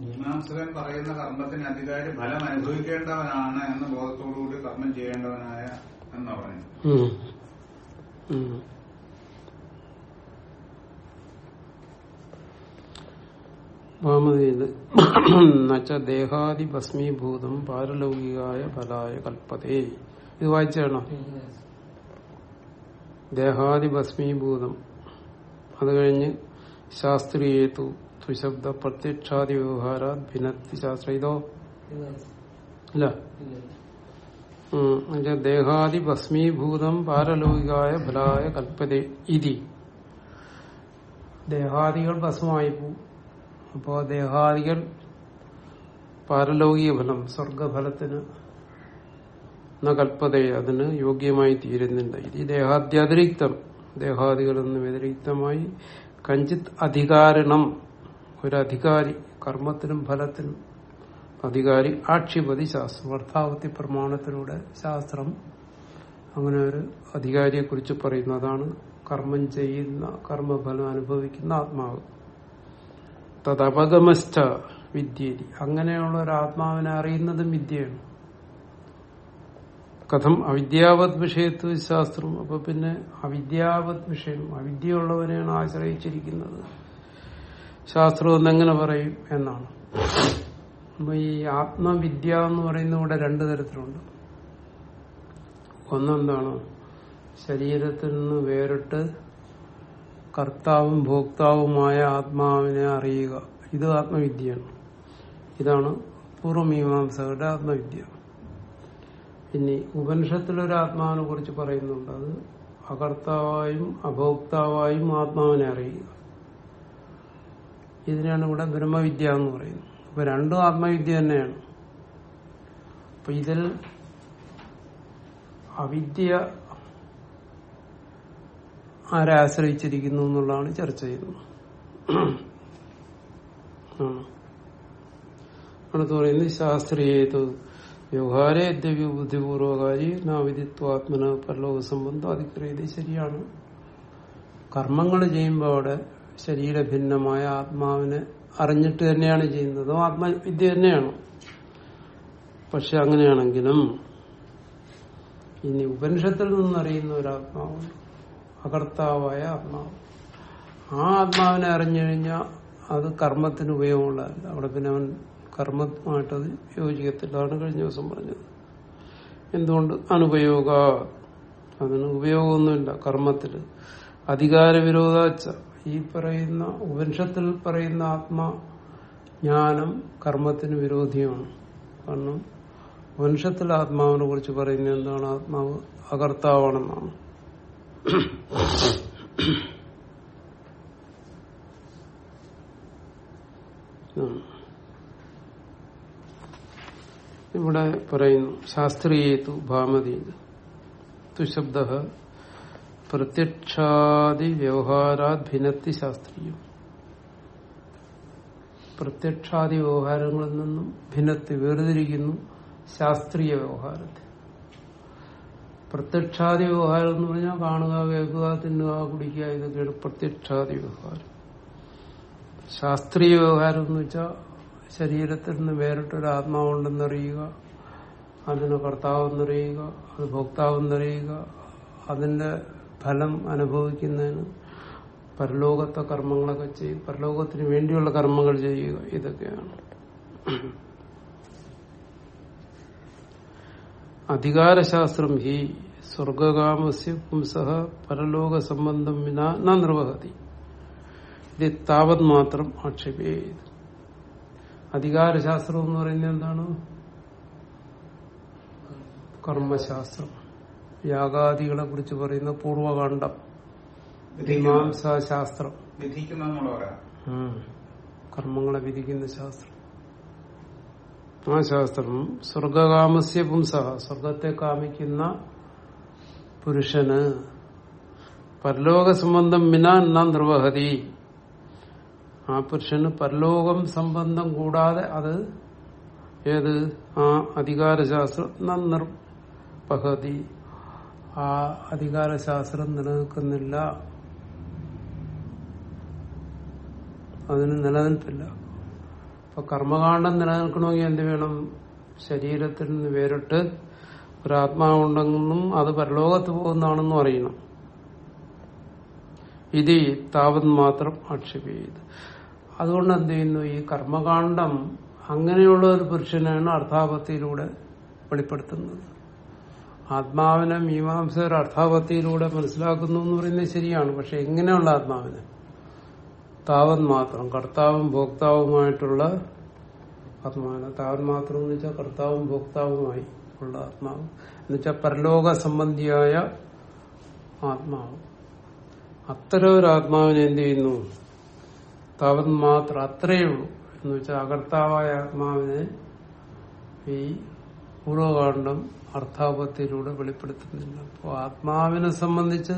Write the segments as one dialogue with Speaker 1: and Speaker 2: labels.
Speaker 1: മീമാംസകൻ പറയുന്ന കർമ്മത്തിന് അധികാരി ഫലം അനുഭവിക്കേണ്ടവനാണ് എന്ന ബോധത്തോടുകൂടി കർമ്മം ചെയ്യേണ്ടവനായ എന്ന്
Speaker 2: എന്നുവെച്ച ദേഹാദി ഭസ്മീഭൂതം പാരലൗകികായ ഫലായ കൽപ്പതേ. ഇത് വായിച്ചാണോ? ദേഹാദി ഭസ്മീഭൂതം അത് കഴിഞ്ഞ് ശാസ്ത്രീയേതു തുശബ്ദ പ്രത്യക്ഷാദി വ്യവഹാര ഭിന്നത്തി ശാസ്ത്ര ഇതോ ഇല്ല ദേഹാദി ഭസ്മീഭൂതം പാരലൗകികായ ഫലായ കൽപ്പതേ ഇതി. ദേഹാദികൾ ഭസ്മമായി പോവും. അപ്പോ ദേഹാദികൾ പാരലൗകിക ഫലം സ്വർഗഫലത്തിന് കൽപ്പതേ അതിന് യോഗ്യമായി തീരുന്നില്ല ഇത് ദേഹാദ്യതിരിക്തം. ദേഹാദികളിൽ നിന്ന് വ്യതിരിക്തമായി കഞ്ചിത് അധികാരണം. ഒരു അധികാരി കർമ്മത്തിനും ഫലത്തിനും അധികാരി ആക്ഷിപതി ശാസ്ത്രം അർത്ഥാവത്തി പ്രമാണത്തിലൂടെ ശാസ്ത്രം അങ്ങനെ ഒരു അധികാരിയെ കുറിച്ച് പറയുന്നതാണ് കർമ്മം ചെയ്യുന്ന കർമ്മഫലം അനുഭവിക്കുന്ന ആത്മാവ്. തദപഗമസ്ഥ വിദ്യേരി അങ്ങനെയുള്ള ഒരു ആത്മാവിനെ അറിയുന്നതും വിദ്യയാണ്. കഥം അവിദ്യാവത് വിഷയത്വ ശാസ്ത്രം. അപ്പൊ പിന്നെ അവിദ്യാവത് വിഷയം അവിദ്യയുള്ളവനെയാണ് ആശ്രയിച്ചിരിക്കുന്നത്. ശാസ്ത്രം എങ്ങനെ പറയും എന്നാണ്. അപ്പൊ ഈ ആത്മവിദ്യ എന്ന് പറയുന്ന ഇവിടെ രണ്ടു തരത്തിലുണ്ട്. ഒന്നെന്താണ്? ശരീരത്തിൽ നിന്ന് വേറിട്ട് കർത്താവും ഭോക്താവുമായ ആത്മാവിനെ അറിയുക. ഇത് ആത്മവിദ്യയാണ്. ഇതാണ് പൂർവമീമാംസകരുടെ ആത്മവിദ്യ. ഇനി ഉപനിഷത്തിലൊരു ആത്മാവിനെ കുറിച്ച് പറയുന്നുണ്ട്. അത് അകർത്താവായും അഭോക്താവായും ആത്മാവിനെ അറിയുക. ഇതിനാണ് ഇവിടെ ബ്രഹ്മവിദ്യ എന്ന് പറയുന്നത്. അപ്പൊ രണ്ടും ആത്മവിദ്യ തന്നെയാണ്. അപ്പൊ ഇതിൽ അവിദ്യ ആരെ ആശ്രയിച്ചിരിക്കുന്നു എന്നുള്ളതാണ് ചർച്ച ചെയ്യുന്നത്. അടുത്ത് പറയുന്നത് ശാസ്ത്രീയത് വ്യവഹാരേ ദിവ്യ ബുദ്ധിപൂർവകാരി നാവിധിത്വാത്മന പരലോക സംബന്ധം അതിക്രിയത് ശരിയാണ്. കർമ്മങ്ങൾ ചെയ്യുമ്പോൾ അവിടെ ശരീരഭിന്നമായ ആത്മാവിനെ അറിഞ്ഞിട്ട് തന്നെയാണ് ചെയ്യുന്നത്. ആത്മവിദ്യ തന്നെയാണ്. പക്ഷെ അങ്ങനെയാണെങ്കിലും ഇനി ഉപനിഷത്തിൽ നിന്നറിയുന്ന ഒരു ആത്മാവ് അകർത്താവായ ആത്മാവ്. ആ ആത്മാവിനെ അറിഞ്ഞു കഴിഞ്ഞാൽ അത് കർമ്മത്തിന് ഉപയോഗമുള്ളതല്ല. അവിടെ പിന്നെ അവൻ കർമ്മമായിട്ടത് യോജിക്കത്തില്ല. അതാണ് കഴിഞ്ഞ ദിവസം പറഞ്ഞത്. എന്തുകൊണ്ട്? അനുപയോഗ. അതിന് ഉപയോഗമൊന്നുമില്ല കർമ്മത്തിൽ അധികാര വിരോധാച്ച ഈ പറയുന്ന ഉപനിഷത്തിൽ പറയുന്ന ആത്മാ ജ്ഞാനം കർമ്മത്തിന് വിരോധിയാണ് കാരണം ഉപനിഷത്തിൽ ആത്മാവിനെ കുറിച്ച് പറയുന്നത് എന്താണ് ആത്മാവ് അകർത്താവാണെന്നാണ്. ഇവിടെ പറയുന്നു ശാസ്ത്രീയേതു ഭാമതി തുശബ്ദ പ്രത്യക്ഷാദി വ്യവഹാരാത് ഭിന്നത്തി ശാസ്ത്രീയം. പ്രത്യക്ഷാദി വ്യവഹാരങ്ങളിൽ നിന്നും ഭിന്നത്തി വേർതിരിക്കുന്നു ശാസ്ത്രീയ വ്യവഹാരത്തെ. പ്രത്യക്ഷാദി വ്യവഹാരം എന്ന് പറഞ്ഞാൽ കാണുക കേൾക്കുക തിന്നുക കുടിക്കുക ഇതൊക്കെയാണ് പ്രത്യക്ഷാദി വ്യവഹാരം. ശാസ്ത്രീയ വ്യവഹാരം എന്ന് വെച്ചാൽ ശരീരത്തിൽ നിന്ന് വേറിട്ടൊരു ആത്മാവുണ്ടെന്നറിയുക അതിന് കർത്താവെന്നറിയുക അത് ഭോക്താവെന്നറിയുക അതിന്റെ ഫലം അനുഭവിക്കുന്നതിന് പരലോകത്തെ കർമ്മങ്ങളൊക്കെ ചെയ്യും. പരലോകത്തിന് വേണ്ടിയുള്ള കർമ്മങ്ങൾ ചെയ്യുക. ഇതൊക്കെയാണ്. അധികാരശാസ്ത്രം ഹി സ്വർഗകാമസ്യ പുംസഹ പരലോക സംബന്ധം വിനാ ന നിർവഹതി. ഇത് താവത് മാത്രം ആക്ഷേപേ അധികാരശാസ്ത്രം എന്ന് പറയുന്നത് എന്താണ്? കർമ്മശാസ്ത്രം. യാഗാദികളെ കുറിച്ച് പറയുന്ന പൂർവകാന്ഡം മീമാംസാശാസ്ത്രം. കർമ്മങ്ങളെ വിധിക്കുന്ന ശാസ്ത്രം. ആ ശാസ്ത്രം സ്വർഗകാമസ്യ പുംസ. സ്വർഗത്തെ കാമിക്കുന്ന പുരുഷന് പരലോക സംബന്ധം മിനാൻ നാം നിർവഹതി ആ പുരുഷന് പരലോകം സംബന്ധം കൂടാതെ അത് ഏത്? ആ അധികാരശാസ്ത്രം ന നിർവഹതി ആ അധികാര ശാസ്ത്രം നിലനിൽക്കുന്നില്ല. അതിന് നിലനിൽപ്പില്ല. അപ്പൊ കർമ്മകാണ്ഡം നിലനിൽക്കണമെങ്കിൽ എന്ത് വേണം? ശരീരത്തിൽ നിന്ന് വേറിട്ട് ഒരാത്മാവുണ്ടെന്നും അത് പരലോകത്ത് പോകുന്നതാണെന്നും അറിയണം. ഇത് താപം മാത്രം ആക്ഷേപിയത്. അതുകൊണ്ട് എന്ത് ചെയ്യുന്നു? ഈ കർമ്മകാണ്ഡം അങ്ങനെയുള്ള ഒരു പുരുഷനാണ് അർത്ഥാപത്തിയിലൂടെ വെളിപ്പെടുത്തുന്നത്. ആത്മാവിനെ മീമാംസകർ അർത്ഥാപത്തിയിലൂടെ മനസ്സിലാക്കുന്നു എന്ന് പറയുന്നത് ശരിയാണ്. പക്ഷെ എങ്ങനെയുള്ള ആത്മാവിനെ? താവൻ മാത്രം കർത്താവും ഭോക്താവുമായിട്ടുള്ള ആത്മാവിനെ. താവൻ മാത്രം എന്ന് വെച്ചാൽ കർത്താവും ഭോക്താവുമായി ഉള്ള ആത്മാവ്. എന്നുവെച്ചാൽ പരലോക സംബന്ധിയായ ആത്മാവ്. അത്തരം ഒരു ആത്മാവിനെ എന്ത് ചെയ്യുന്നു? താവൻ മാത്രം അത്രയേ ഉള്ളൂ. എന്ന് വെച്ചാൽ അകർത്താവായ ആത്മാവിനെ ഈ പൂർവകാണ്ഡം അർത്ഥാപത്തിയിലൂടെ വെളിപ്പെടുത്തുന്നില്ല അപ്പോൾ ആത്മാവിനെ സംബന്ധിച്ച്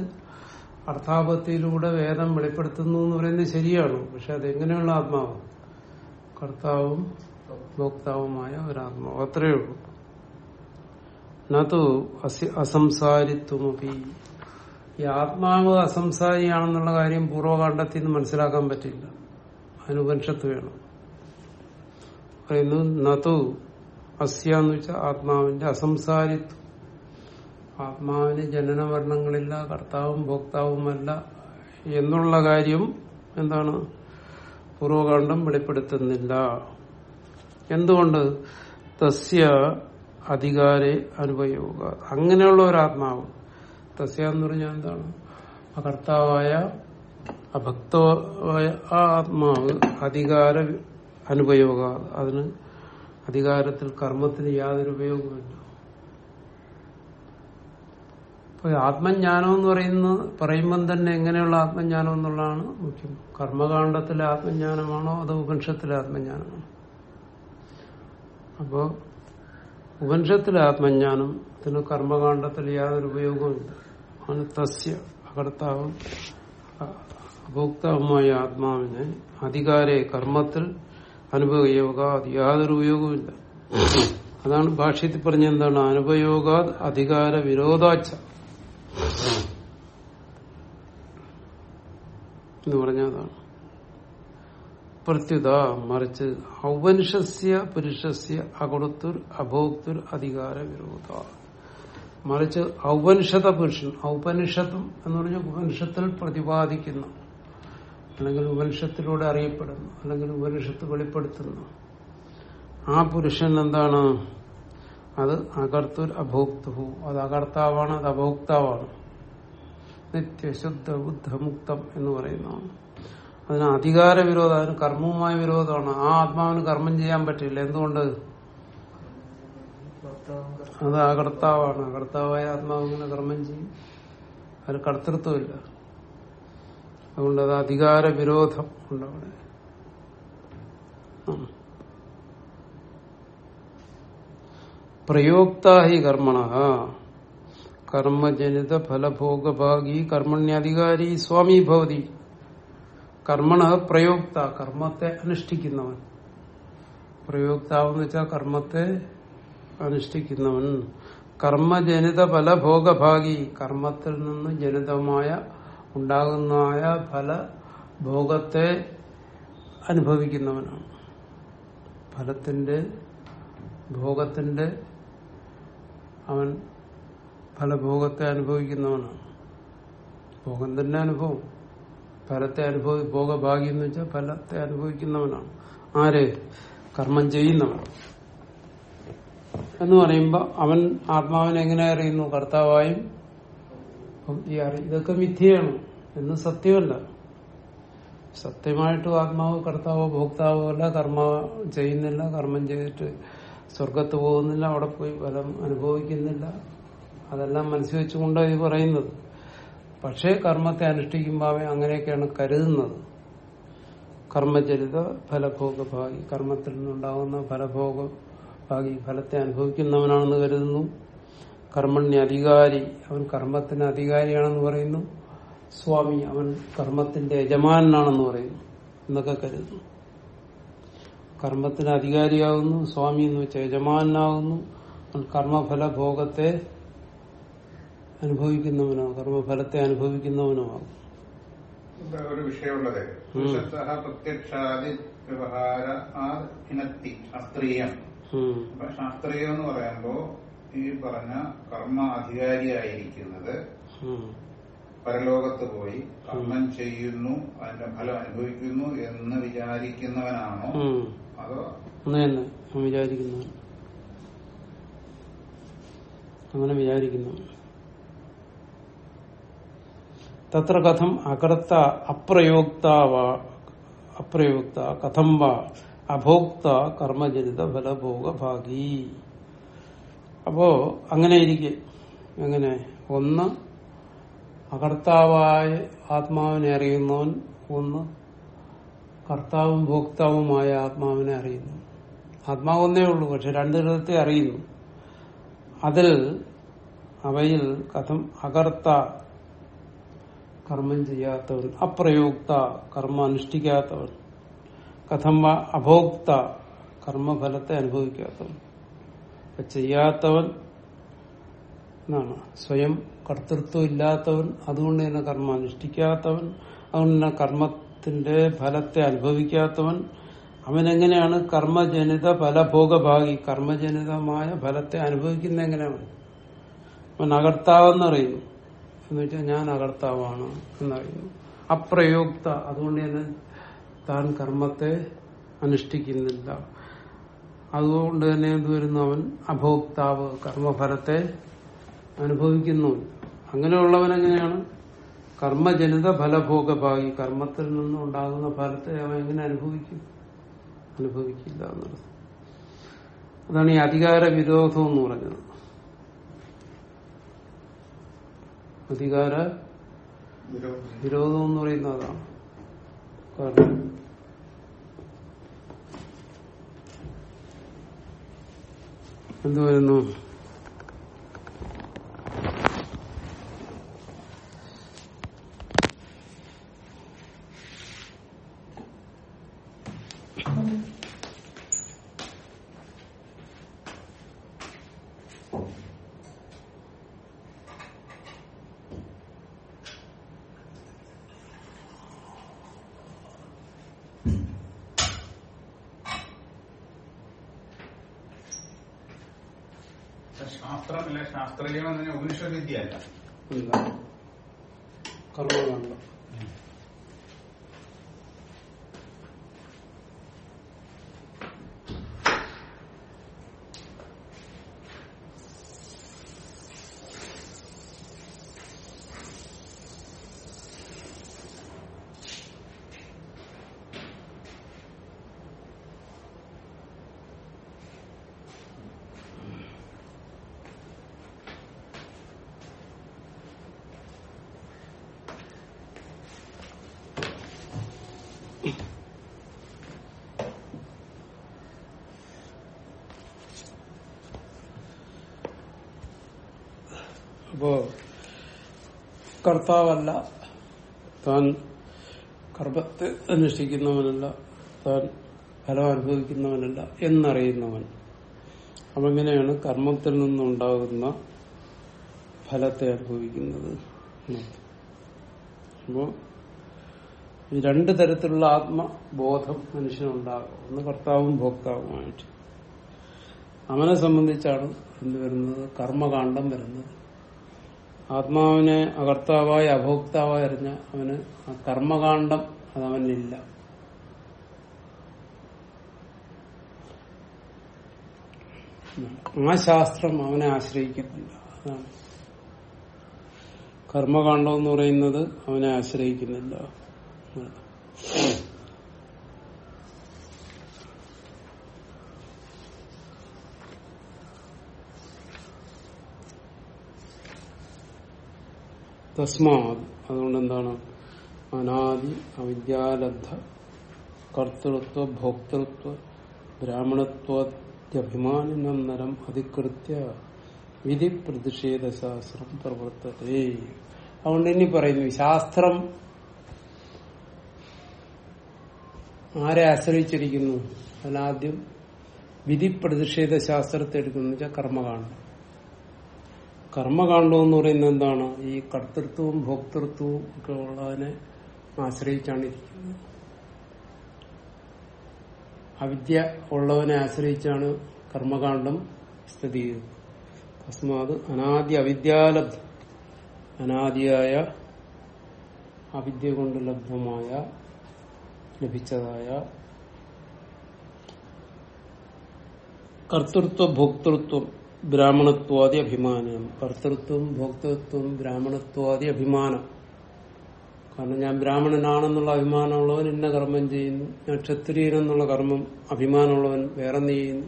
Speaker 2: അർത്ഥാപത്തിയിലൂടെ വേദം വെളിപ്പെടുത്തുന്നു എന്ന് പറയുന്നത് ശരിയാണ്. പക്ഷെ അതെങ്ങനെയുള്ള ആത്മാവ്? കർത്താവും ഭോക്താവുമായ ഒരാത്മാവ്. അത്രയേ ഉള്ളൂ. നതു അസംസാരിത്വമപി ഈ ആത്മാവ് അസംസാരിയാണെന്നുള്ള കാര്യം പൂർവകാണ്ഡത്തിൽ നിന്ന് മനസ്സിലാക്കാൻ പറ്റില്ല. അതിന് ഉപനിഷത്ത് വേണം. പറയുന്നു നതു അസ്യ എന്ന് വെച്ചാൽ ആത്മാവിന്റെ അസംസാരിത്വം. ആത്മാവിന് ജനനമരണങ്ങളില്ല കർത്താവും ഭോക്താവുമല്ല എന്നുള്ള കാര്യം എന്താണ്? പൂർവകാന്ഡം വെളിപ്പെടുത്തുന്നില്ല. എന്തുകൊണ്ട്? തസ്യ അധികാരെ അനുപയോഗ. അങ്ങനെയുള്ള ഒരു ആത്മാവ് തസ്യ എന്ന് പറഞ്ഞാൽ എന്താണ്? ആ അകർത്താവായ അഭക്തമായ ആ ആത്മാവ് അധികാര അനുപയോഗ. അതിന് അധികാരത്തിൽ കർമ്മത്തിന് യാതൊരു ഉപയോഗമില്ല അപ്പൊ ആത്മജ്ഞാനം എന്ന് പറയുന്ന പറയുമ്പം തന്നെ എങ്ങനെയുള്ള ആത്മജ്ഞാനം എന്നുള്ളതാണ് മുഖ്യം. കർമ്മകാണ്ഡത്തിലെ ആത്മജ്ഞാനമാണോ അതോ ഉപനിഷത്തിലെ ആത്മജ്ഞാനമാണോ? അപ്പോ ഉപനിഷത്തിലെ ആത്മജ്ഞാനം അതിന് കർമ്മകാണ്ഡത്തിൽ യാതൊരു ഉപയോഗവുമില്ല. ആണ് തസ്യ അകർത്താവും അഭോക്താവുമായ ആത്മാവിനെ അധികാരെ കർമ്മത്തിൽ അനുപയോഗ യാതൊരു ഉപയോഗവുമില്ല. അതാണ് ഭാഷ്യത്തിൽ പറഞ്ഞ എന്താണ്? അനുഭവയോഗാദ് അധികാര വിരോധാച്ച. എന്ന് പറഞ്ഞ അതാണ്. പ്രത്യുത മറിച്ച് ഔപനിഷസ്യ പുരുഷസ്യ അകൊടുത്തുർ അഭോക്തുർ അധികാര വിരോധ. മറിച്ച് ഔപനിഷത പുരുഷൻ ഔപനിഷത്തും എന്ന് പറഞ്ഞ ഉപനിഷത്തിൽ പ്രതിപാദിക്കുന്ന അല്ലെങ്കിൽ ഉപനിഷത്തിലൂടെ അറിയപ്പെടുന്നു അല്ലെങ്കിൽ ഉപനിഷത്ത് വെളിപ്പെടുത്തുന്നു. ആ പുരുഷൻ എന്താണ്? അത് അകർത്തുർ അഭോക്തു അത് അകർത്താവാണ് അത് അഭോക്താവാണ്. നിത്യശുദ്ധ ബുദ്ധമുക്തം എന്ന് പറയുന്നതാണ്. അതിന് അധികാര വിരോധം അതിന് കർമ്മവുമായ വിരോധമാണ്. ആ ആത്മാവിന് കർമ്മം ചെയ്യാൻ പറ്റില്ല. എന്തുകൊണ്ട്? അത് അകർത്താവാണ്. അകർത്താവായ ആത്മാവ് ഇങ്ങനെ കർമ്മം ചെയ്യും. അതിന് കർത്തൃത്വമില്ല. അതുകൊണ്ട് അത് അധികാര വിരോധം ഉണ്ടവിടെ പ്രയോക്താഹി കർമ്മണ. കർമ്മജനിത ഫലഭോഗഭാഗി കർമ്മണ്യധികാരി സ്വാമി ഭവതി. കർമ്മണ പ്രയോക്ത കർമ്മത്തെ അനുഷ്ഠിക്കുന്നവൻ. പ്രയോക്താവെന്ന് വെച്ചാൽ കർമ്മത്തെ അനുഷ്ഠിക്കുന്നവൻ. കർമ്മജനിത ഫലഭോഗഭാഗി കർമ്മത്തിൽ നിന്ന് ജനിതമായ ഉണ്ടാകുന്നതായ ഫലഭോഗത്തെ അനുഭവിക്കുന്നവനാണ്. ഫലത്തിന്റെ ഭോഗത്തിന്റെ അവൻ ഫലഭോഗത്തെ അനുഭവിക്കുന്നവനാണ്. ഭോഗം തന്നെ അനുഭവം. ഫലത്തെ അനുഭവി ഭോഗഭാഗ്യം എന്ന് വെച്ചാൽ ഫലത്തെ അനുഭവിക്കുന്നവനാണ്. ആര്? കർമ്മം ചെയ്യുന്നവൻ. എന്ന് പറയുമ്പോൾ അവൻ ആത്മാവിനെ എങ്ങനെ അറിയുന്നു? കർത്താവായും ഈ അറി ഇതൊക്കെ മിഥ്യയാണ്. എന്ന് സത്യമല്ല. സത്യമായിട്ടും ആത്മാവ് കർത്താവോ ഭോക്താവോ അല്ല കർമ്മ ചെയ്യുന്നില്ല കർമ്മം ചെയ്തിട്ട് സ്വർഗത്ത് പോകുന്നില്ല അവിടെ പോയി ഫലം അനുഭവിക്കുന്നില്ല. അതെല്ലാം മനസ്സിൽ വെച്ചുകൊണ്ടാണ് ഇത് പറയുന്നത്. പക്ഷേ കർമ്മത്തെ അനുഷ്ഠിക്കുമ്പോൾ അങ്ങനെയൊക്കെയാണ് കരുതുന്നത്. കർമ്മചരിത ഫലഭോഗഭാഗി കർമ്മത്തിൽ നിന്നുണ്ടാകുന്ന ഫലഭോഗ ഭാഗി ഫലത്തെ അനുഭവിക്കുന്നവനാണെന്ന് കരുതുന്നു. കർമ്മണ്യ അധികാരി അവൻ കർമ്മത്തിന് അധികാരിയാണെന്ന് പറയുന്നു. സ്വാമി അവൻ കർമ്മത്തിന്റെ യജമാനാണെന്ന് പറയുന്നു എന്നൊക്കെ കരുതുന്നു. കർമ്മത്തിന് അധികാരിയാകുന്നു സ്വാമി എന്ന് വെച്ചാൽ യജമാനാകുന്നു അവൻ കർമ്മഫല ഭോഗത്തെ അനുഭവിക്കുന്നവനോ കർമ്മഫലത്തെ അനുഭവിക്കുന്നവനോ ആകും
Speaker 1: ഇവിടെ ഒരു വിഷയമുള്ളത്. പ്രത്യക്ഷാദി വ്യവഹാര ആ ഇനത്തി ശാസ്ത്രീയം എന്ന് പറയുമ്പോ ഈ പറഞ്ഞ കർമ്മ അധികാരിയായിരിക്കുന്നത്. പരലോകത്ത് പോയി കർമ്മം ചെയ്യുന്നു അതിന്റെ ഫലം അനുഭവിക്കുന്നു എന്ന് വിചാരിക്കുന്നവനാണോ. അതോ
Speaker 2: വിചാരിക്കുന്നു അങ്ങനെ വിചാരിക്കുന്നു തത്ര കഥം അകർത്ത അപ്രയോക്താവ അപ്രയോക്ത കഥം വാ അഭോക്ത കർമ്മജനിത ഫലഭോഗഭാഗി അപ്പോ അങ്ങനെ ഇരിക്കെ എങ്ങനെ ഒന്ന് അകർത്താവായ ആത്മാവിനെ അറിയുന്നവൻ ഒന്ന് കർത്താവും ഭോക്താവുമായ ആത്മാവിനെ അറിയുന്നു. ആത്മാവ് ഒന്നേ ഉള്ളൂ പക്ഷെ രണ്ടു വിധത്തെ അറിയുന്നു. അതിൽ അവയിൽ കഥം അകർത്ത കർമ്മം ചെയ്യാത്തവൻ അപ്രയോക്ത കർമ്മ അനുഷ്ഠിക്കാത്തവൻ കഥം അഭോക്ത കർമ്മഫലത്തെ അനുഭവിക്കാത്തവൻ. ചെയ്യാത്തവൻ എന്നാണ്. സ്വയം കർത്തൃത്വം ഇല്ലാത്തവൻ അതുകൊണ്ട് തന്നെ കർമ്മം അനുഷ്ഠിക്കാത്തവൻ അതുകൊണ്ട് തന്നെ കർമ്മത്തിന്റെ ഫലത്തെ അനുഭവിക്കാത്തവൻ. അവനെങ്ങനെയാണ് കർമ്മജനിത ഫലഭോഗഭാഗി? കർമ്മജനിതമായ ഫലത്തെ അനുഭവിക്കുന്ന എങ്ങനെയാണ്? അവൻ അകർത്താവെന്നറിയുന്നു എന്ന് വെച്ചാൽ ഞാൻ അകർത്താവാണ് എന്നറിയുന്നു അപ്രയോക്ത. അതുകൊണ്ട് തന്നെ താൻ കർമ്മത്തെ അനുഷ്ഠിക്കുന്നില്ല. അതുകൊണ്ട് തന്നെ എന്ത് വരുന്നു? അവൻ അഭോക്താവ് കർമ്മഫലത്തെ അനുഭവിക്കുന്നു. അങ്ങനെയുള്ളവൻ എങ്ങനെയാണ്? കർമ്മജനിത ഫലഭോഗഭാഗി. കർമ്മത്തിൽ നിന്നും ഉണ്ടാകുന്ന ഫലത്തെ അവൻ എങ്ങനെ അനുഭവിക്കും? അനുഭവിക്കില്ല എന്നുള്ളത് അതാണ് ഈ അധികാര വിരോധം എന്ന് പറഞ്ഞത്. അധികാര
Speaker 1: വിരോധം
Speaker 2: എന്ന് പറയുന്നത് അതാണ്. കാരണം എന്ത് വരുന്നു
Speaker 1: ശാസ്ത്രമല്ല ശാസ്ത്രീയം എന്ന് പറഞ്ഞാൽ ഉപനിഷത് വിദ്യയല്ല
Speaker 2: എന്താ കർമ്മകാണ്ഡം അപ്പോ കർത്താവല്ല. താൻ കർമ്മത്തെ അന്വേഷിക്കുന്നവനല്ല താൻ ഫലം അനുഭവിക്കുന്നവനല്ല എന്നറിയുന്നവൻ. അവങ്ങനെയാണ് കർമ്മത്തിൽ നിന്നുണ്ടാകുന്ന ഫലത്തെ അനുഭവിക്കുന്നത്. അപ്പോ രണ്ട് തരത്തിലുള്ള ആത്മബോധം മനുഷ്യനുണ്ടാകും. ഒന്ന് കർത്താവും ഭോക്താവുമായിട്ട്. അവനെ സംബന്ധിച്ചാണ് എന്ത് വരുന്നത് കർമ്മകാന്ഡം വരുന്നത്. ആത്മാവിനെ അകർത്താവായി അഭോക്താവായി അറിഞ്ഞ അവന് ആ കർമ്മകാന്ഡം അതവനില്ല. ആ ശാസ്ത്രം അവനെ ആശ്രയിക്കുന്നില്ല. അതാണ്. കർമ്മകാന്ഡം എന്ന് പറയുന്നത് അവനെ ആശ്രയിക്കുന്നില്ല. തസ്മാത് അതുകൊണ്ട് എന്താണ് അനാദി അവിദ്യാലബ്ധ കർത്തൃത്വ ഭോക്തൃത്വ ബ്രാഹ്മണത്വത്യഭിമാനിനം നരം അധികൃത്യ വിധി പ്രതിഷേധ ശാസ്ത്രം പ്രവർത്തതേ അതുകൊണ്ട് ഇനി പറയുന്നു ശാസ്ത്രം ആരെ ആശ്രയിച്ചിരിക്കുന്നു? അതിലാദ്യം വിധി പ്രതിഷേധ ശാസ്ത്രത്തെ എടുക്കുന്നു വെച്ചാൽ കർമ്മകാണ്ഡം. കർമ്മകാണ്ഡം എന്ന് പറയുന്നത് എന്താണ്? ഈ കർത്തൃത്വവും ഭോക്തൃത്വവും ഒക്കെ ഉള്ളതിനെ ആശ്രയിച്ചാണ് ഇരിക്കുന്നത്. അവിദ്യ ഉള്ളവനെ ആശ്രയിച്ചാണ് കർമ്മകാണ്ഡം സ്ഥിതി ചെയ്യുന്നത്. അസ്മാത് അനാദ്യ അവിദ്യാലബ്ധ അനാദിയായ അവിദ്യ കൊണ്ട് ലബ്ധമായ ലഭിച്ചതായ കർത്തൃത്വ ഭോക്തൃത്വം ബ്രാഹ്മണത്വാദി അഭിമാനം കർത്തൃത്വം ഭോക്തൃത്വം ബ്രാഹ്മണത്വാദി അഭിമാനം കാരണം ഞാൻ ബ്രാഹ്മണനാണെന്നുള്ള അഭിമാനമുള്ളവൻ ഇന്ന കർമ്മം ചെയ്യുന്നു. ഞാൻ ക്ഷത്രിയനെന്നുള്ള കർമ്മം അഭിമാനമുള്ളവൻ വേറെന്ന് ചെയ്യുന്നു?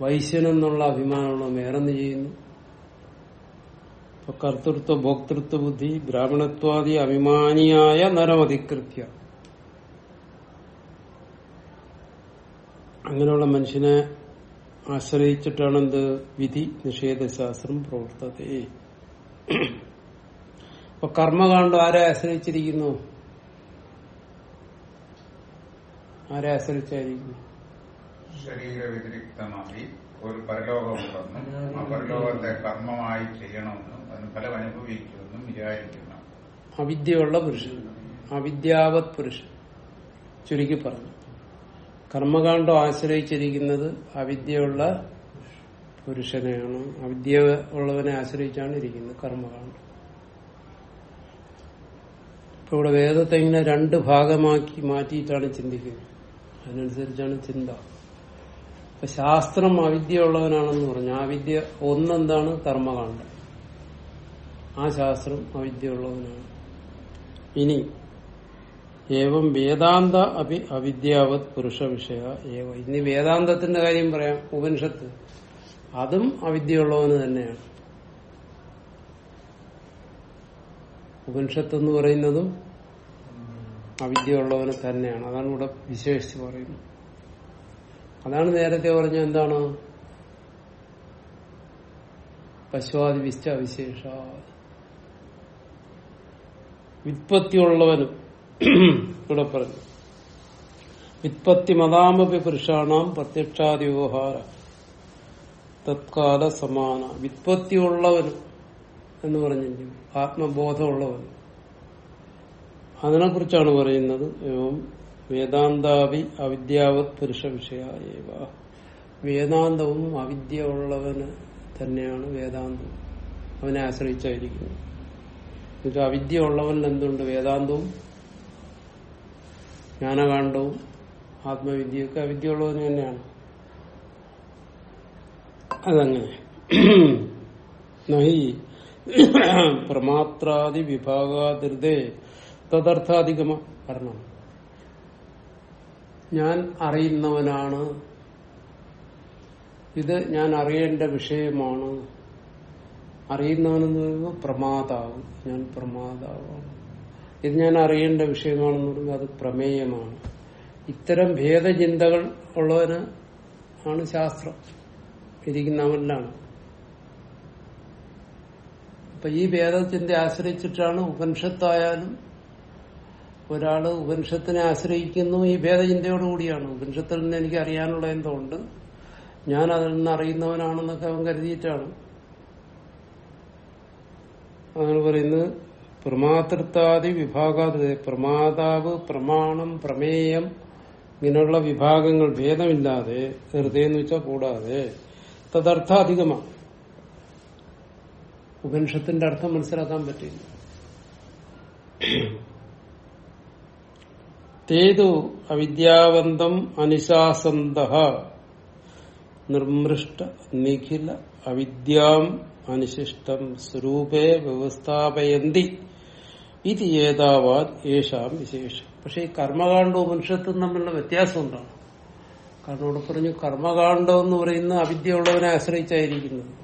Speaker 2: വൈശ്യനെന്നുള്ള അഭിമാനമുള്ളവൻ വേറെന്ന് ചെയ്യുന്നു? കർത്തൃത്വ ഭോക്തൃത്വ ബുദ്ധി ബ്രാഹ്മണത്വാദി അഭിമാനിയായ നരമധികൃത്യ. അങ്ങനെയുള്ള മനുഷ്യനെ ആശ്രയിച്ചിട്ടാണ് എന്ത് വിധി നിഷേധശാസ്ത്രം പ്രവർത്തതേ അപ്പൊ കർമ്മകാണ്ട് ആരെ ആശ്രയിച്ചിരിക്കുന്നു? ആരെ ആശ്രയിച്ചായിരിക്കുന്നു?
Speaker 1: ശരീരവ്യതിരിക്തമായി ഒരു പരലോകമുണ്ടെന്നും ആ പരലോകത്തെ കർമ്മമായി ചെയ്യണമെന്നും അതിന് ഫലം അനുഭവിക്കുമെന്നും വിചാരിക്കുന്നു.
Speaker 2: അവിദ്യയുള്ള പുരുഷൻ. അവിദ്യാവത് പുരുഷൻ. ചുരുക്കി പറഞ്ഞു. കർമ്മകാണ്ഡം ആശ്രയിച്ചിരിക്കുന്നത് അവിദ്യയുള്ള പുരുഷനെയാണ്. അവിദ്യ ഉള്ളവനെ ആശ്രയിച്ചാണ് ഇരിക്കുന്നത് കർമ്മകാണ്ഡം ഇപ്പൊ ഇവിടെ വേദത്തെ ഇങ്ങനെ രണ്ട് ഭാഗമാക്കി മാറ്റിയിട്ടാണ് ചിന്തിക്കുന്നത്. അതിനനുസരിച്ചാണ് ചിന്ത. ഇപ്പൊ ശാസ്ത്രം അവിദ്യ ഉള്ളവനാണെന്ന് പറഞ്ഞു. ആ വിദ്യ ഒന്നെന്താണ്? കർമ്മകാണ്ഡം ആ ശാസ്ത്രം അവിദ്യ ഉള്ളവനാണ്. ഇനി ഏവം വേദാന്ത അഭി അവിദ്യാവത് പുരുഷ വിഷയ ഏവ. ഇനി വേദാന്തത്തിന്റെ കാര്യം പറയാം. ഉപനിഷത്ത്. അതും അവിദ്യയുള്ളവന് തന്നെയാണ്. ഉപനിഷത്ത് എന്ന് പറയുന്നതും അവിദ്യയുള്ളവന് തന്നെയാണ്. അതാണ് ഇവിടെ വിശേഷിച്ച് പറയുന്നത്. അതാണ് നേരത്തെ പറഞ്ഞ എന്താണ്? പശുവാദി വിശ്ച വിശേഷ വിത്പത്തിയുള്ളവനും ഇവിടെ പറഞ്ഞു വിത്പത്തി മതാമപി പുരുഷാണാം പ്രത്യക്ഷാദി വ്യവഹാര തത്കാല സമാന. വിത്പത്തിയുള്ളവനും എന്ന് പറഞ്ഞു ആത്മബോധമുള്ളവൻ. അതിനെക്കുറിച്ചാണ് പറയുന്നത്. ഏവം വേദാന്താവി അവിദ്യാവത് പുരുഷ വിഷയ വേദാന്തവും അവിദ്യ ഉള്ളവന് തന്നെയാണ് വേദാന്തം അവനെ ആശ്രയിച്ചായിരിക്കുന്നത് അവിദ്യ ഉള്ളവനിൽ എന്തുണ്ട് വേദാന്തവും ജ്ഞാനകാണ്ഡവും ആത്മവിദ്യയൊക്കെ അവിദ്യ ഉള്ളത് തന്നെയാണ്. അതങ്ങനെ. നഹി പ്രമാത്രാദി വിഭാഗാതിർദേ തദർത്ഥാധികമ കാരണം ഞാൻ അറിയുന്നവനാണ്. ഇത് ഞാൻ അറിയേണ്ട വിഷയമാണ്. അറിയുന്നവനെന്ന് പറയുമ്പോൾ പ്രമാതാവ്. ഞാൻ പ്രമാതാവാണ്. ഇത് ഞാൻ അറിയേണ്ട വിഷയമാണെന്ന് പറഞ്ഞാൽ അത് പ്രമേയമാണ്. ഇത്തരം ഭേദചിന്തകൾ ഉള്ളവന് ആണ് ശാസ്ത്രം. ഇരിക്കുന്നവനിലാണ് അപ്പൊ ഈ ഭേദചിന്ത ആശ്രയിച്ചിട്ടാണ് ഉപനിഷത്തായാലും ഒരാൾ ഉപനിഷത്തിനെ ആശ്രയിക്കുന്നു ഈ ഭേദചിന്തയോടുകൂടിയാണ്. ഉപനിഷത്തിൽ നിന്ന് എനിക്ക് അറിയാനുള്ള എന്തോ ഉണ്ട് ഞാൻ അതിൽ നിന്ന് അറിയുന്നവനാണെന്നൊക്കെ അവൻ കരുതിയിട്ടാണ്. അങ്ങനെ പറയുന്നത് പ്രമാതൃത്വാദി വിഭാഗാതി പ്രമാതാവ് പ്രമാണം പ്രമേയം ഇങ്ങനെയുള്ള വിഭാഗങ്ങൾ ഭേദമില്ലാതെ ഹൃദയം എന്ന് വെച്ചാൽ കൂടാതെ തദർത്ഥാധികമാണ് ഉപനിഷത്തിന്റെ അർത്ഥം മനസ്സിലാക്കാൻ പറ്റില്ല. തേതു അവിദ്യാവന്തം അനുശാസന്ത നിർമൃഷ്ട നിഖില അവിദ്യാം അനുശിഷ്ടം സ്വരൂപേ വ്യവസ്ഥാപയന്തി. ഇത് ഏതാവാത് ഏഷാം വിശേഷം. പക്ഷെ ഈ കർമ്മകാണ്ഡവും ഉപനിഷത്തും തമ്മിലുള്ള വ്യത്യാസം എന്താണ്? കാരണം ഇവിടെ പറഞ്ഞു കർമ്മകാണ്ഡം എന്ന് പറയുന്ന അവിദ്യ ഉള്ളവനെ ആശ്രയിച്ചായിരിക്കുന്നത്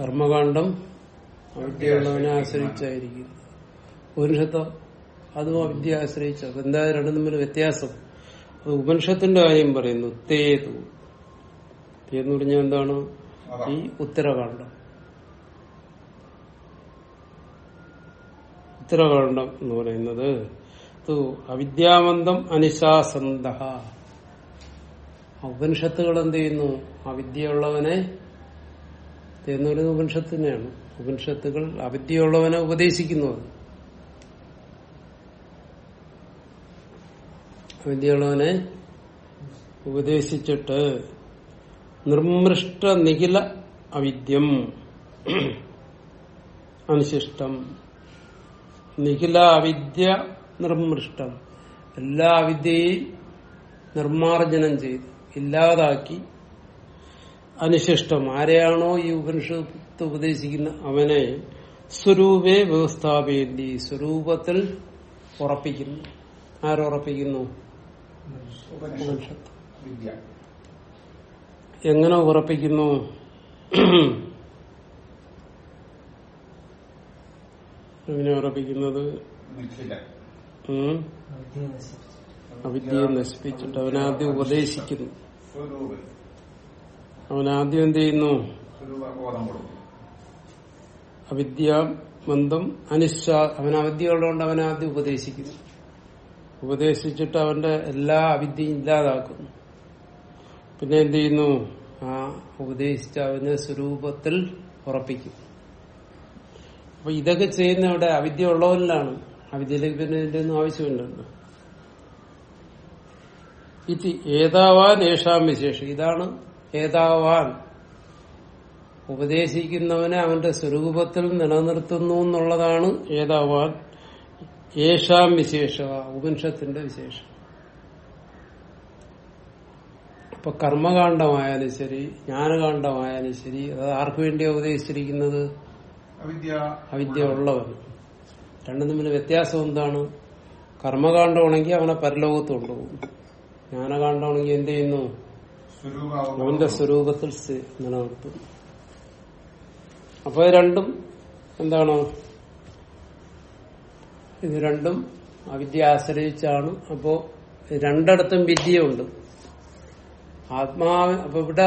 Speaker 2: കർമ്മകാണ്ഡം അവിദ്യയുള്ളവനെ ആശ്രയിച്ചായിരിക്കും ഉപനിഷത്തോ അതും അവിദ്യ ആശ്രയിച്ച എന്തായാലും രണ്ടും തമ്മിൽ വ്യത്യാസം? അത് ഉപനിഷത്തിന്റെ കാര്യം പറയുന്നു. തേതു. തേന്ന് പറഞ്ഞാൽ എന്താണ്? ഈ ഉത്തരകാണ്ഡം. ഉത്തരകാണ്ഡം എന്ന് പറയുന്നത്. അവിദ്യാമന്തം അനുശാസന്ത ഉപനിഷത്തുകൾ എന്ത് ചെയ്യുന്നു? അവിദ്യയുള്ളവനെ എന്ന് പറയുന്നത് ഉപനിഷത്ത് തന്നെയാണ്. ഉപനിഷത്തുകൾ അവിദ്യയുള്ളവനെ ഉപദേശിക്കുന്നു അത് അവിദ്യയുള്ളവനെ ഉപദേശിച്ചിട്ട് നിർമൃഷ്ട നിഖില അവിദ്യം അനുശിഷ്ടം. നിഖില അവിദ്യ നിർമൃഷ്ടം എല്ലാ അവിദ്യയും നിർമാർജനം ചെയ്ത് ഇല്ലാതാക്കി അനുശിഷ്ടം. ആരെയാണോ ഈ ഉപനിഷത്ത് ഉപദേശിക്കുന്ന അവനെ സ്വരൂപേ വ്യവസ്ഥാപേണ്ടി സ്വരൂപത്തിൽ ഉറപ്പിക്കുന്നു. ആരുറപ്പിക്കുന്നു? എങ്ങനെ ഉറപ്പിക്കുന്നു? എങ്ങനെ ഉറപ്പിക്കുന്നത്? അവിദ്യയെ നശിപ്പിച്ചിട്ട് അവനാദ്യം ഉപദേശിക്കുന്നു. അവനാദ്യം എന്ത് ചെയ്യുന്നു?
Speaker 1: അവിദ്യ
Speaker 2: മന്ദം അനിശ്ച അവൻ അവിദ്യ ഉള്ളതുകൊണ്ട് അവനാദ്യം ഉപദേശിക്കുന്നു. ഉപദേശിച്ചിട്ട് അവന്റെ എല്ലാ അവിദ്യയും ഇല്ലാതാക്കുന്നു. പിന്നെ എന്ത് ചെയ്യുന്നു? ആ ഉപദേശിച്ച അവനെ സ്വരൂപത്തിൽ ഉറപ്പിക്കും അപ്പൊ ഇതൊക്കെ ചെയ്യുന്ന ഇവിടെ അവിദ്യ ഉള്ളവരിലാണ് അവിദ്യയിലേക്ക് പിന്നെ ഇതിന്റെ ആവശ്യമില്ലല്ലോ ഇത് ഏതാവാൻ ഏഷാം വിശേഷം. ഇതാണ് ഏതാവാൻ. ഉപദേശിക്കുന്നവനെ അവന്റെ സ്വരൂപത്തിൽ നിലനിർത്തുന്നു എന്നുള്ളതാണ് ഏതാവാൻ ഏഷാം വിശേഷ ഉപനിഷത്തിന്റെ വിശേഷം. അപ്പൊ കർമ്മകാന്ഡമായാലും ശരി ജ്ഞാനകാന്ഡമായാലും ശരി അത് ആർക്കു വേണ്ടിയാണ് ഉപദേശിച്ചിരിക്കുന്നത്?
Speaker 1: അവിദ്യ
Speaker 2: ഉള്ളവൻ. രണ്ടും തമ്മിൽ വ്യത്യാസം എന്താണ്? കർമ്മകാണ്ഡമാണെങ്കിൽ അവനെ പരലോകത്ത് കൊണ്ടുപോകും. ജ്ഞാനകാന്ഡമാണെങ്കിൽ എന്ത് ചെയ്യുന്നു? അവന്റെ സ്വരൂപത്തിൽ നിലനിർത്തും. അപ്പൊ രണ്ടും എന്താണ്? ഇത് രണ്ടും അവിദ്യ ആശ്രയിച്ചാണ്. അപ്പോ രണ്ടിടത്തും വിദ്യയുണ്ട്. ആത്മാവ് അപ്പൊ ഇവിടെ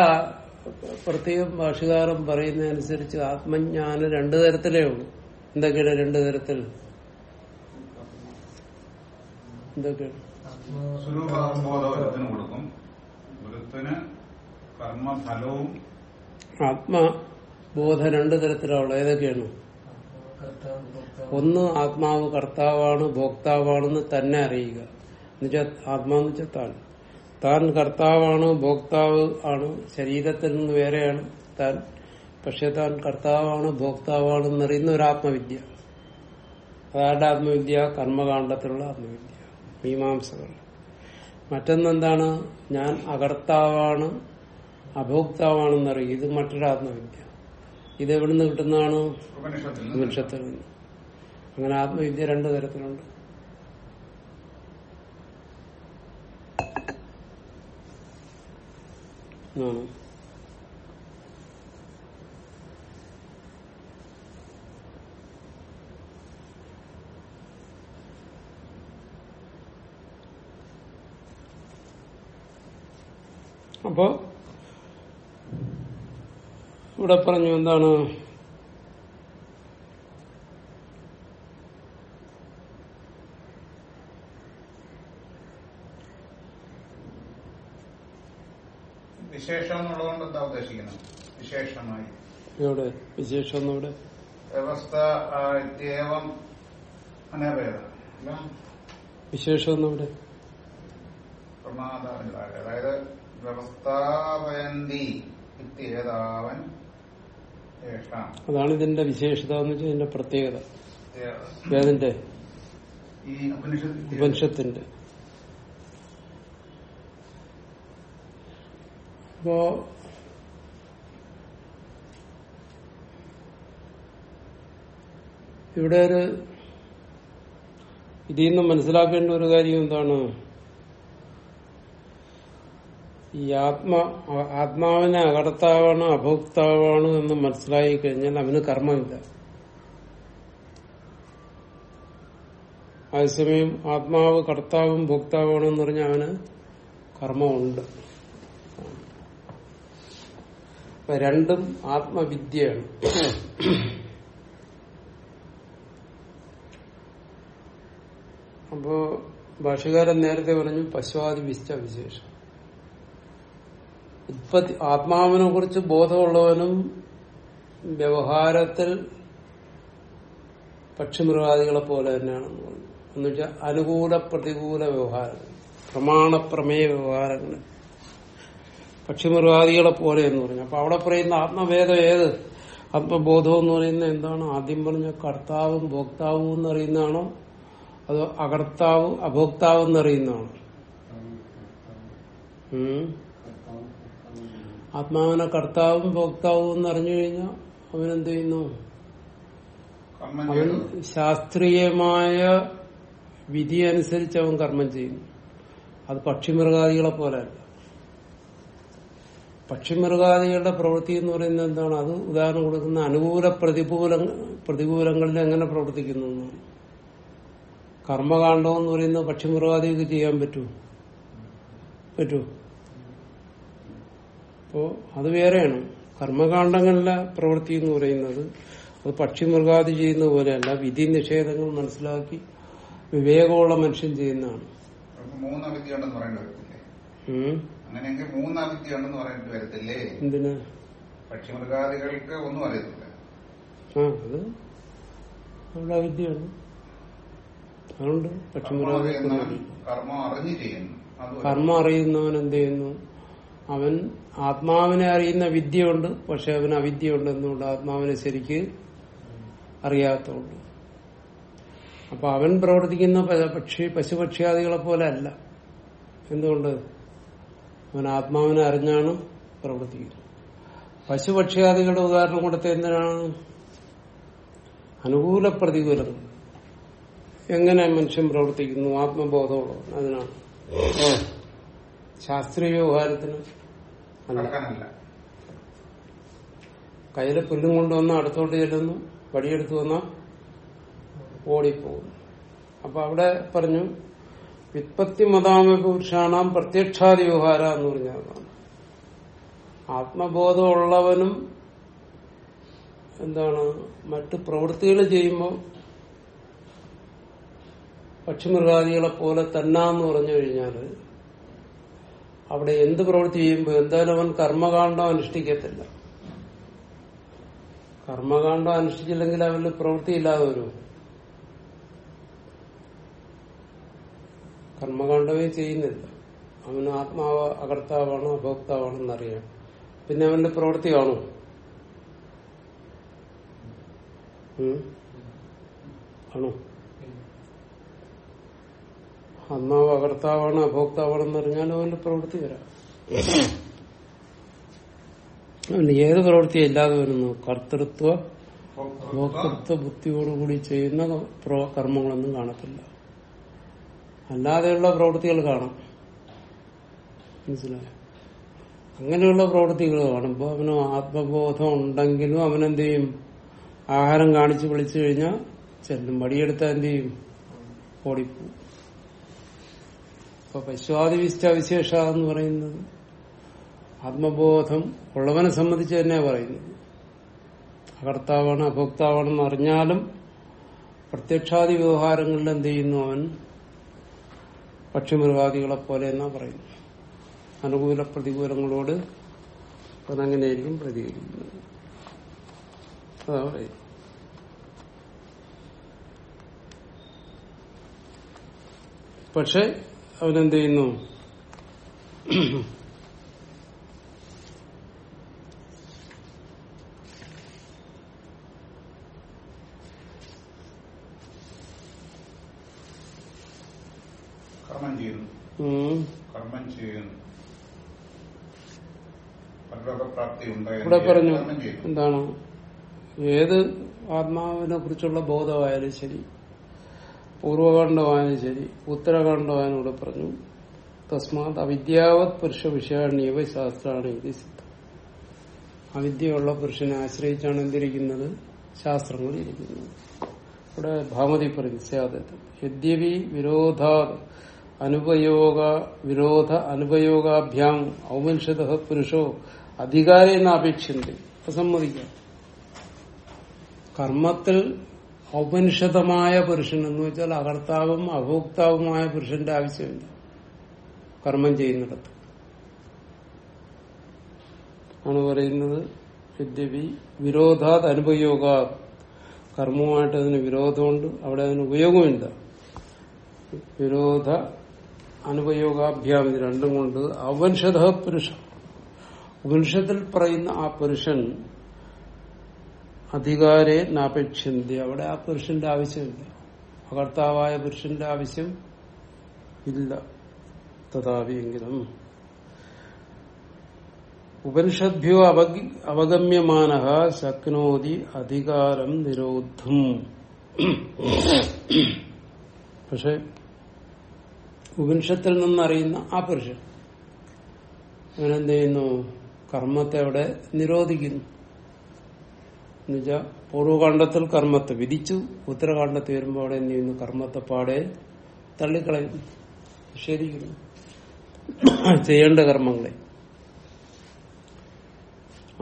Speaker 2: പ്രത്യേകം ഭാഷകാരൻ പറയുന്നതനുസരിച്ച് ആത്മജ്ഞാനം രണ്ടു തരത്തിലേ ഉള്ളൂ. എന്തൊക്കെയാണ് രണ്ടു തരത്തിൽ? എന്തൊക്കെയാണ്? ആത്മബോധം രണ്ടു തരത്തിലുള്ള ഏതൊക്കെയാണ്? ഒന്ന് ആത്മാവ് കർത്താവാണ് ഭോക്താവാണെന്ന് തന്നെ അറിയുക. എന്നുവെച്ചാൽ ആത്മാന്ന് വെച്ചാൽ താൻ. താൻ കർത്താവാണ് ഭോക്താവ് ആണ് ശരീരത്തിൽ നിന്ന് വേറെയാണ് താൻ പക്ഷെ താൻ കർത്താവാണ് ഭോക്താവാണ് എന്നറിയുന്ന ഒരു ആത്മവിദ്യ. അതാരുടെ ആത്മവിദ്യ? കർമ്മകാന്ഡത്തിലുള്ള ആത്മവിദ്യ. മീമാംസകൾ. മറ്റൊന്നെന്താണ്? ഞാൻ അകർത്താവാണ് അഭോക്താവാണെന്നറിയും ഇത് മറ്റൊരു ആത്മവിദ്യ. ഇത് എവിടുന്ന് കിട്ടുന്നതാണ്?
Speaker 1: ഉപനിഷത്തിൽ നിന്ന്.
Speaker 2: അങ്ങനെ ആത്മവിദ്യ രണ്ടു തരത്തിലുണ്ട്. ആണ്. അപ്പോ ഇവിടെ പറഞ്ഞു എന്താണ്
Speaker 1: വിശേഷം എന്നുള്ളതുകൊണ്ട് എന്താ ഉദ്ദേശിക്കുന്നത്? വിശേഷമായി.
Speaker 2: ഇവിടെ വിശേഷം ഒന്നും ഇവിടെ
Speaker 1: വ്യവസ്ഥ ഇത്യേവം അനേവേദ.
Speaker 2: വിശേഷം എന്നിവിടെ ഇവിടെ
Speaker 1: പ്രമാദ അതായത് വ്യവസ്ഥാപയന്തി ഇത്യേതാവൻ
Speaker 2: അതാണ് ഇതിന്റെ വിശേഷത എന്ന് വെച്ചാൽ ഇതിന്റെ പ്രത്യേകത. ഏതിന്റെ?
Speaker 1: ഈ ഉപനിഷത്ത്
Speaker 2: ഉപനിഷത്തിന്റെ. അപ്പോ ഇവിടെ ഒരു ഇതിൽ നിന്ന് മനസ്സിലാക്കേണ്ട ഒരു കാര്യം എന്താണ്? ഈ ആത്മ ആത്മാവിനെ അകർത്താവാണ് അഭോക്താവാണ് എന്ന് മനസ്സിലായി കഴിഞ്ഞാൽ അവന് കർമ്മമില്ല. അതേസമയം ആത്മാവ് കർത്താവും ഭോക്താവാണെന്ന് പറഞ്ഞാൽ അവന് കർമ്മമുണ്ട്. അപ്പൊ രണ്ടും ആത്മവിദ്യയാണ്. അപ്പോ ഭാഷകാരൻ നേരത്തെ പറഞ്ഞു പശുവാദി വിശ്ച വിശേഷം. ഉത്പത്തി ആത്മാവിനെ കുറിച്ച് ബോധമുള്ളവനും വ്യവഹാരത്തിൽ പക്ഷിമൃഗാദികളെ പോലെ തന്നെയാണെന്ന് പറഞ്ഞു. എന്നുവെച്ചാൽ അനുകൂല പ്രതികൂല വ്യവഹാരങ്ങൾ പ്രമാണപ്രമേയ വ്യവഹാരങ്ങൾ. പക്ഷിമൃഗാദികളെ പോലെ എന്ന് പറഞ്ഞു. അപ്പൊ അവിടെ പറയുന്ന ആത്മഭേദം ഏത്? ആത്മബോധം എന്ന് പറയുന്ന എന്താണ്? ആദ്യം പറഞ്ഞ കർത്താവും ഭോക്താവും എന്നറിയുന്നതാണോ അതോ അകർത്താവ് അഭോക്താവ് എന്നറിയുന്നതാണോ. ആത്മാവിനെ കർത്താവും ഭോക്താവും എന്നറിഞ്ഞു കഴിഞ്ഞാൽ അവനെന്ത് ചെയ്യുന്നു? അവൻ ശാസ്ത്രീയമായ വിധി അനുസരിച്ച് അവൻ കർമ്മം ചെയ്യുന്നു. അത് പക്ഷിമൃഗാദികളെ പോലെയല്ല പക്ഷിമൃഗാദികളുടെ പ്രവൃത്തി എന്ന് പറയുന്നത് എന്താണ്? അത് ഉദാഹരണം കൊടുക്കുന്ന അനുകൂല പ്രതികൂല പ്രതികൂലങ്ങളിൽ എങ്ങനെ പ്രവർത്തിക്കുന്നു എന്നാണ് കർമ്മകാണ്ഡം എന്ന് പറയുന്നത് പക്ഷിമൃഗാദികൾക്ക് ചെയ്യാൻ പറ്റൂ പറ്റൂ അപ്പോ അത് വേറെയാണ്. കർമ്മകാണ്ഡങ്ങളിലെ പ്രവൃത്തി എന്ന് പറയുന്നത് അത് പക്ഷിമൃഗാദി ചെയ്യുന്ന പോലെയല്ല. വിധി നിഷേധങ്ങൾ മനസ്സിലാക്കി വിവേകമുള്ള മനുഷ്യൻ ചെയ്യുന്നതാണ്.
Speaker 1: മൂന്ന് വരത്തില്ലേ
Speaker 2: ഉം.
Speaker 1: അങ്ങനെയെങ്കിൽ മൂന്ന് അവിദ്യ പറഞ്ഞിട്ട് വരത്തില്ലേ?
Speaker 2: എന്തിനാ?
Speaker 1: പക്ഷിമൃഗാദികൾക്ക് ഒന്നും അറിയത്തില്ല.
Speaker 2: ആ അത് അവിടെ അവിദ്യയാണ് അതുകൊണ്ട്
Speaker 1: കർമ്മം കർമ്മം അറിഞ്ഞു ചെയ്യുന്നു
Speaker 2: കർമ്മം അറിയുന്നവൻ എന്ത് ചെയ്യുന്നു? അവൻ ആത്മാവിനെ അറിയുന്ന വിദ്യയുണ്ട് പക്ഷെ അവന് അവിദ്യയുണ്ട് എന്തുകൊണ്ട് ആത്മാവിനെ ശരിക്ക് അറിയാത്തതുകൊണ്ട്. അപ്പൊ അവൻ പ്രവർത്തിക്കുന്ന പക്ഷി പശുപക്ഷിയാദികളെ പോലെ അല്ല. എന്തുകൊണ്ട്? അവൻ ആത്മാവിനെ അറിഞ്ഞാണ് പ്രവർത്തിക്കുന്നത്. പശുപക്ഷ്യാദികളുടെ ഉദാഹരണം കൊടുത്ത എന്തിനാണ്? അനുകൂല പ്രതികൂലങ്ങൾ എങ്ങനെ മനുഷ്യൻ പ്രവർത്തിക്കുന്നു? ആത്മബോധമുള്ള അതിനാണ്. ശാസ്ത്രീയ വ്യവഹാരത്തിന് അല്ല. കയ്യിൽ പുല്ലും കൊണ്ടുവന്ന അടുത്തോട്ട് ചെല്ലുന്നു. വടിയെടുത്തു വന്ന ഓടിപ്പോകുന്നു. അപ്പൊ അവിടെ പറഞ്ഞു വിത്പത്തി മതാമ പുരുഷാണാം പ്രത്യക്ഷാദി വ്യവഹാര എന്ന് പറഞ്ഞതാണ്. ആത്മബോധമുള്ളവനും എന്താണ് മറ്റു പ്രവൃത്തികൾ ചെയ്യുമ്പോൾ പക്ഷിമൃഗാദികളെ പോലെ തന്നാന്ന് പറഞ്ഞു കഴിഞ്ഞാൽ അവിടെ എന്ത് പ്രവൃത്തി ചെയ്യുമ്പോൾ എന്തായാലും അവൻ കർമ്മകാണ്ഡം അനുഷ്ഠിക്കത്തില്ല. കർമ്മകാണ്ഡം അനുഷ്ഠിച്ചില്ലെങ്കിൽ അവന് പ്രവൃത്തിയില്ലാതെ വരും കർമ്മകാണ്ഡമേ ചെയ്യുന്നില്ല. അവന് ആത്മാവ് അകർത്താവാണോ അഭോക്താവാണോ എന്നറിയാം. പിന്നെ അവന്റെ പ്രവൃത്തി കാണോ? ആണോ ആത്മാവ് അകർത്താവാണ് അഭോക്താവാണെന്ന് അറിഞ്ഞാലും അവന്റെ പ്രവൃത്തി വരാം. ഏത് പ്രവൃത്തി ഇല്ലാതെ വരുന്നു. കർത്തൃത്വ ഭോക്തൃത്വ ബുദ്ധിയോടുകൂടി ചെയ്യുന്ന കർമ്മങ്ങളൊന്നും കാണത്തില്ല. അല്ലാതെയുള്ള പ്രവൃത്തികൾ കാണാം. മനസ്സിലായോ? അങ്ങനെയുള്ള പ്രവൃത്തികൾ കാണുമ്പോൾ അവന് ആത്മബോധം ഉണ്ടെങ്കിലും അവനെന്ത് ചെയ്യും ആഹാരം കാണിച്ച് വിളിച്ചു കഴിഞ്ഞാൽ ചെല്ലും. വടിയെടുത്താൽ എന്ത് ചെയ്യും ഓടിപ്പോവും. അപ്പൊ പശുവാദിവിഷ്ട വിശേഷ എന്ന് പറയുന്നത് ആത്മബോധം ഉള്ളവനെ സംബന്ധിച്ച് തന്നെയാ പറയുന്നത്. അകർത്താവാണ് അഭോക്താവാണെന്ന് അറിഞ്ഞാലും പ്രത്യക്ഷാദി വ്യവഹാരങ്ങളിൽ എന്ത് ചെയ്യുന്നു അവൻ? പക്ഷിമൃഗാദികളെ പോലെ എന്നാ പറയുന്നു അനുകൂല പ്രതികൂലങ്ങളോട് അതങ്ങനെയായിരിക്കും പ്രതികരിക്കുന്നത്. അതാ പറയുന്നത്. പക്ഷെ അവനെന്ത് ചെയ്യുന്നു
Speaker 1: കർമ്മം ചെയ്യുന്നു
Speaker 2: ഉം.
Speaker 1: കർമ്മം ചെയ്യുന്നു പരലോകപ്രാപ്തി ഉണ്ട് എന്ന്
Speaker 2: ഇവിടെ പറഞ്ഞു എന്താണ്? ഏത് ആത്മാവിനെ കുറിച്ചുള്ള ബോധമായാലും ശരി പൂർവകാണ്ഡമായാലും ശരി ഉത്തരകാണ്ഡമായാലും ഇവിടെ പറഞ്ഞു തസ്മാത് അവിദ്യാവത് പുരുഷ വിഷയാണീവ ശാസ്ത്രാണ് ഇത് സിദ്ധം. അവിദ്യയുള്ള പുരുഷനെ ആശ്രയിച്ചാണ് എന്തിരിക്കുന്നത്? ശാസ്ത്രങ്ങൾ ഇരിക്കുന്നത്. ഇവിടെ ഭാമതി പറഞ്ഞു സാധ്യത യദ്യപി വിരോധ അനുപയോഗ വിരോധ അനുപയോഗാഭ്യാം ഔമൻഷത പുരുഷോ അധികാരേന അപേക്ഷിച്ചത് സമ്മതിക്കാം. കർമ്മത്തിൽ ഔപനിഷതമായ പുരുഷൻ എന്ന് വെച്ചാൽ അകർത്താവും അഭോക്താവുമായ പുരുഷന്റെ ആവശ്യമില്ല. കർമ്മം ചെയ്യുന്നിടത്ത്. ആണ് പറയുന്നത് വിദ്യവി വിരോധാത് അനുപയോഗ. കർമ്മവുമായിട്ട് അതിന് വിരോധമുണ്ട്. അവിടെ അതിന് ഉപയോഗമില്ല. വിരോധ അനുപയോഗാഭ്യാം രണ്ടും കൊണ്ട് അവൻഷത പുരുഷ. ഉപനിഷത്തിൽ പറയുന്ന ആ പുരുഷൻ അധികാരെ നാപേക്ഷന്തി. അവിടെ ആ പുരുഷന്റെ ആവശ്യമില്ല. അകർത്താവായ പുരുഷന്റെ ആവശ്യം ഇല്ല. തഥാപിയെങ്കിലും ഉപനിഷദ്ഭ്യോ അവഗി അവഗമ്യമാന ശക്നോതി അധികാരം നിരോധം. പക്ഷെ ഉപനിഷത്തിൽ നിന്നറിയുന്ന ആ പുരുഷൻ അവനെന്ത് ചെയ്യുന്നു? കർമ്മത്തെ അവിടെ നിരോധിക്കുന്നു. എന്നുവെച്ചാൽ പൂർവകാണ്ഡത്തിൽ കർമ്മത്തെ വിധിച്ചു ഉത്തരകാണ്ഡത്തിൽ വരുമ്പോൾ അവിടെ എന്ത് ചെയ്യുന്നു? കർമ്മത്തെ പാടെ തള്ളിക്കളയുന്നു നിഷേധിക്കുന്നു. ചെയ്യേണ്ട കർമ്മങ്ങളെ.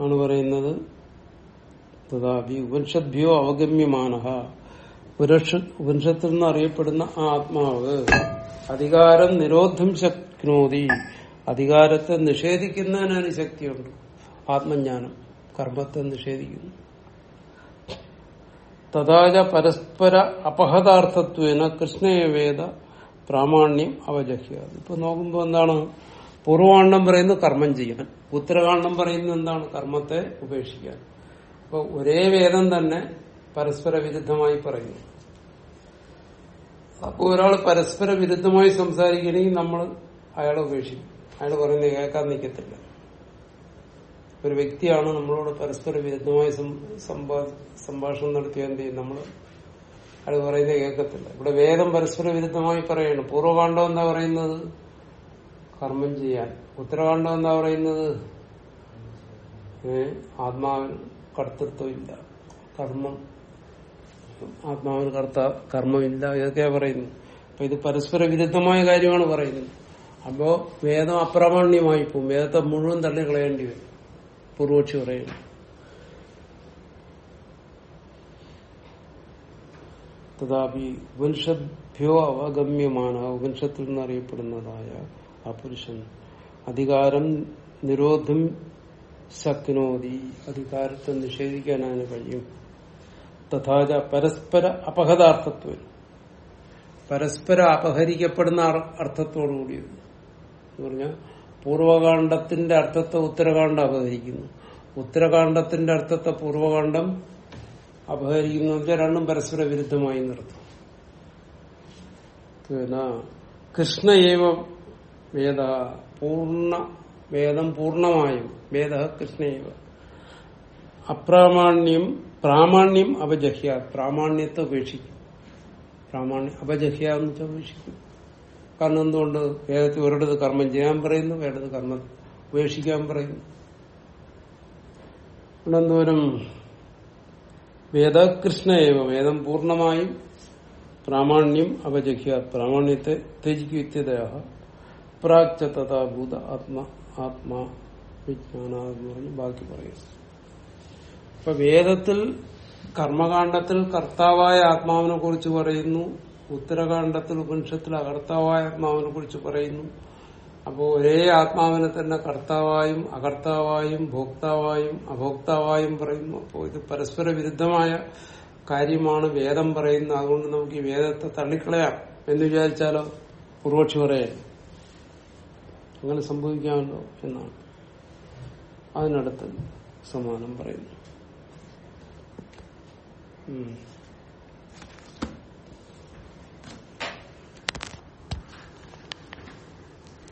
Speaker 2: ആണ് പറയുന്നത് തഥാപി ഉപനിഷദ്ഭ്യോ അവഗമ്യമാന ഉപനിഷത്തിൽ നിന്ന് അറിയപ്പെടുന്ന ആത്മാവ് അധികാരം നിരോധം ശക്നോതി. അധികാരത്തെ നിഷേധിക്കുന്നതിനാണ് ശക്തിയുണ്ട്. ആത്മജ്ഞാനം കർമ്മത്തെ നിഷേധിക്കുന്നു. തഥാച പരസ്പര അപഹതാർത്ഥത്വേന കൃഷ്ണയവേദ പ്രാമാണ്യം അവജഹ്യ ഇപ്പൊ നോക്കുമ്പോ എന്താണ്? പൂർവാണ്ഡം പറയുന്നത് കർമ്മം ചെയ്യാൻ. ഉത്തരകാണ്ഡം പറയുന്നത് എന്താണ്? കർമ്മത്തെ ഉപേക്ഷിക്കാൻ. അപ്പൊ ഒരേ വേദം തന്നെ പരസ്പര വിരുദ്ധമായി പറയുന്നു. അപ്പൊ ഒരാൾ പരസ്പര വിരുദ്ധമായി സംസാരിക്കണമെങ്കിൽ നമ്മൾ അയാളെ ഉപേക്ഷിക്കും അയാൾ പറയുന്നത് കേൾക്കാൻ നിൽക്കത്തില്ല. ഒരു വ്യക്തിയാണ് നമ്മളോട് പരസ്പര വിരുദ്ധമായി സംഭാഷണം നടത്തിയ എന്ത് ചെയ്യും നമ്മൾ അയാൾ പറയുന്നത് കേൾക്കത്തില്ല. ഇവിടെ വേദം പരസ്പര വിരുദ്ധമായി പറയാണ്. പൂർവകാണ്ഡം എന്താ പറയുന്നത്? കർമ്മം ചെയ്യാൻ. ഉത്തരകാണ്ഡം എന്താ പറയുന്നത്? ആത്മാവിൽ കർത്തൃത്വമില്ല. കർമ്മം. ആത്മാവിന് കർത്ത കർമ്മമില്ല. ഇതൊക്കെയാ പറയുന്നത്. അപ്പൊ ഇത് പരസ്പര വിരുദ്ധമായ കാര്യമാണ് പറയുന്നത്. അപ്പോ വേദം അപ്രാമാണ്യമായി പോകും. വേദത്തെ മുഴുവൻ തന്നെ കളയേണ്ടി വരും. പൂർവക്ഷി പറയുന്നു. തഥാപി ഉപനിഷദ്ഭ്യോ അവഗമ്യമാണ്. ഉപനിഷത്തിൽ നിന്നറിയപ്പെടുന്നതായ ആ പുരുഷൻ അധികാരം നിരോധം ശക്നോതി. അധികാരത്തെ നിഷേധിക്കാൻ അതിന് കഴിയും തഥാച പരസ്പര അപഹതാർത്ഥത്വം. പരസ്പര അപഹരിക്കപ്പെടുന്ന അർത്ഥത്തോടുകൂടിയത്. എന്ന് പറഞ്ഞാൽ പൂർവകാന്ഡത്തിന്റെ അർത്ഥത്തെ ഉത്തരകാന്ഡം അപഹരിക്കുന്നു. ഉത്തരകാന്ഡത്തിന്റെ അർത്ഥത്തെ പൂർവകാന്ഡം അപഹരിക്കുന്നു രണ്ടും പരസ്പര വിരുദ്ധമായി നിർത്തും. കൃഷ്ണ കൃഷ്ണയേവ വേദ പൂർണ വേദം പൂർണമായും വേദ കൃഷ്ണയേവ അപ്രാമാണ്യം പ്രാമാണ്യം അപജഹ്യ പ്രാമാണ്യത്തെ ഉപേക്ഷിക്കും. പ്രാമാണ്യം അപജഹ്യ എന്ന് വെച്ചാൽ ഉപേക്ഷിക്കും. കാരണം എന്തുകൊണ്ട്? വേദത്തിൽ ഒരിടത്ത് കർമ്മം ചെയ്യാൻ പറയുന്നു വേണ്ടത് കർമ്മം ഉപേക്ഷിക്കാൻ പറയുന്നു. ഇവിടെ എന്തോരം വേദകൃഷ്ണയേവ വേദം പൂർണമായും പ്രാമാണ്യം അപജഹ്യ പ്രാമാണ്യത്തെ ത്യജിക്കും ഇത്യതയ പ്രാക്ച തഥാഭൂത ആത്മ ആത്മാ വിജ്ഞാന പറഞ്ഞ് ബാക്കി പറയുന്നു. ഇപ്പൊ വേദത്തിൽ കർമ്മകാണ്ഡത്തിൽ കർത്താവായ ആത്മാവിനെ കുറിച്ച് പറയുന്നു. ഉത്തരകാണ്ഡത്തിൽ ഉപനിഷത്തിൽ അകർത്താവായ ആത്മാവിനെ കുറിച്ച് പറയുന്നു. അപ്പോൾ ഒരേ ആത്മാവിനെ തന്നെ കർത്താവായും അകർത്താവായും ഭോക്താവായും അഭോക്താവായും പറയുന്നു. അപ്പോൾ ഇത് പരസ്പര വിരുദ്ധമായ കാര്യമാണ് വേദം പറയുന്നത്. അതുകൊണ്ട് നമുക്ക് ഈ വേദത്തെ തള്ളിക്കളയാം. എന്ന് വിചാരിച്ചാലോ? പൂർവക്ഷി പറയാൻ അങ്ങനെ സംഭവിക്കാമല്ലോ എന്നാണ്. അതിനടുത്ത് സമാനം പറയുന്നു.